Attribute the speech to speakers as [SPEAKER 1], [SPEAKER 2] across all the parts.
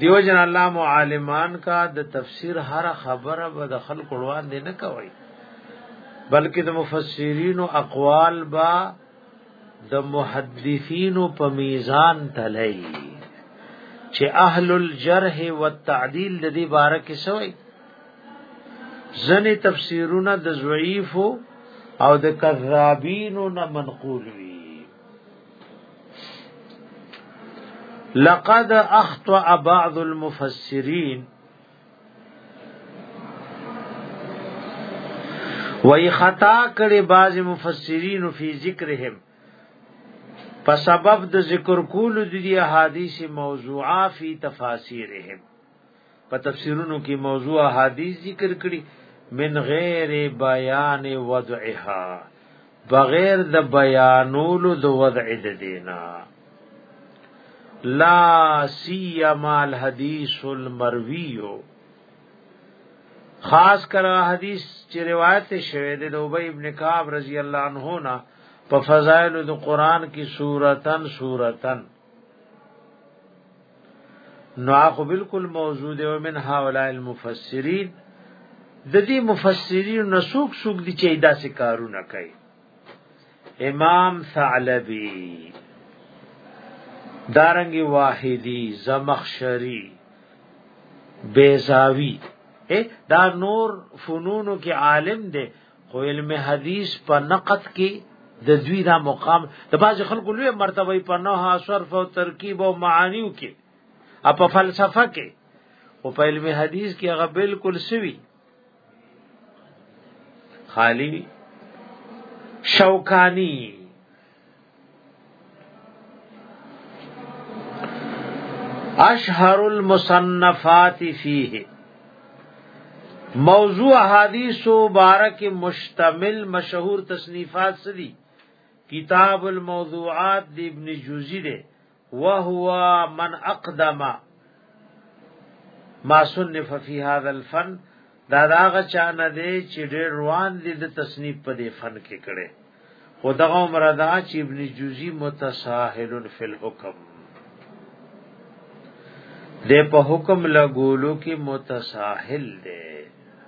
[SPEAKER 1] دیو جن الله معالمان کا د تفسیر هر خبره به د خلق وړاند نه کوي بلکې د مفسرین او اقوال با د محدثین په میزان تلای چې اهل الجرح والتعدیل د دې باره کې سوی ځنې تفسیرونه د ضعیف او د کذابین نه منقول وي لقد اخطا بعض المفسرين وای خطا کړي بعض مفسرین فی ذکرهم په سبب د ذکر کول د دې احادیث موضوعه فی تفاسیرهم په تفسیرونو کې موضوع حدیث ذکر کړي من غیر بیان وضعها بغیر د بیانولو د وضع د دینا لا سیما الحدیث المروی خاص کر حدیث چې روایت شوه د ابی ابن کعب رضی الله عنه نه په فضائل د قران کې سورتن سورتن نو اخو بالکل موجود او من هؤلاء المفسرین د دې مفسرین نو سوق سوق دي چې دا څه کارونه کوي امام ثعلبی دارنګ واحدی زمخشری بیزاوی دا نور فنونو کې عالم دی خو علم حدیث په نقد کې د دوی دا مقام د باز خلکو لوی مرتبه په نه صرف او ترکیب او معانیو کې او په فلسفه کې او په علم حدیث کې هغه بالکل سوي خالی شوکانی اشهر المصنفات فيه موضوع حدیث مبارک مشتمل مشهور تصنیفات سدي کتاب الموضوعات دی ابن جوزی دی وهو من اقدم ما صنف فی هذا الفن دا داغه چانه دی چې ډېر روان دي د تصنیف په دې فن کې کړي خدغه مردا چې ابن جوزی متساهل فی الحکم د په حکم لګولو کې متساهل دی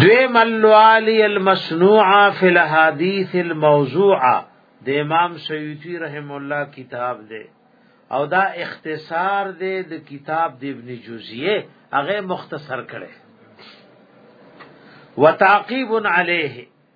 [SPEAKER 1] دویم الوالی المصنوعه فی الحدیث الموضوعه د امام سیوطی رحم الله کتاب دی او دا اختصار دی د کتاب د ابن جوزیه هغه مختصر کړي وتعقیب علیه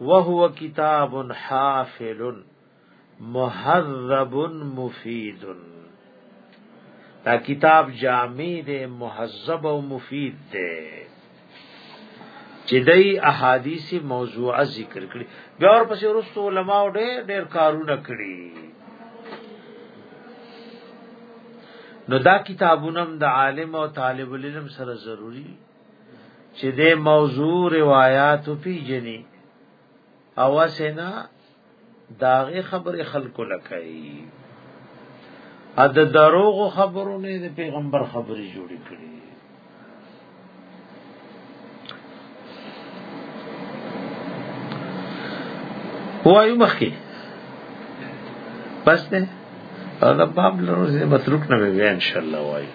[SPEAKER 1] وهو کتاب حافل مهذب مفید دا کتاب جامع دی مهذب او مفید دی چې دای احادیث موضوعه ذکر کړي بیا ورپسې ورسو علما ډېر ډېر کارونه کړي نو دا کتابونه د عالم او طالب العلم سره ضروری چې د موضوع روایت پیجنې او اسنه داغه خبر خلق لکای ا د دروغ خبرونه د پیغمبر خبرې جوړې کړې وایو مخکې بس نه دا باب لرو زه متروک نه وي ان شاء الله وایو